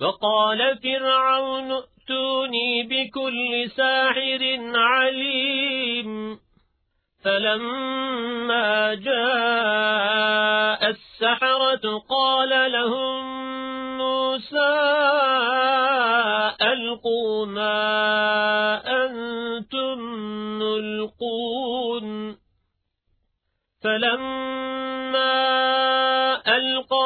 وقال فرعون ائتوني بكل ساحر عليم. فلما جاء السحرة قال لهم موسى ألقوا ما أنتم ملقون. فلما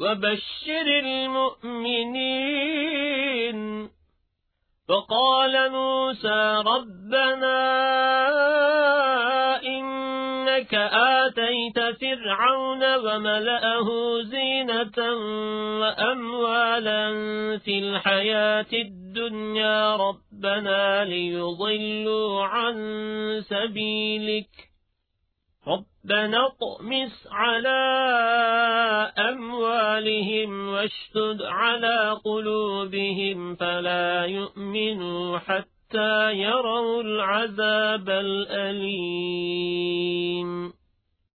وبشر المؤمنين. فقال موسى ربنا إنك آتيت فرعون وملأه زينة وأموالا في الحياة الدنيا. ربنا ليضلوا عن سبيلك. ربنا اطمس على أموالهم واشتد على قلوبهم فلا يؤمنوا حتى يروا العذاب الأليم.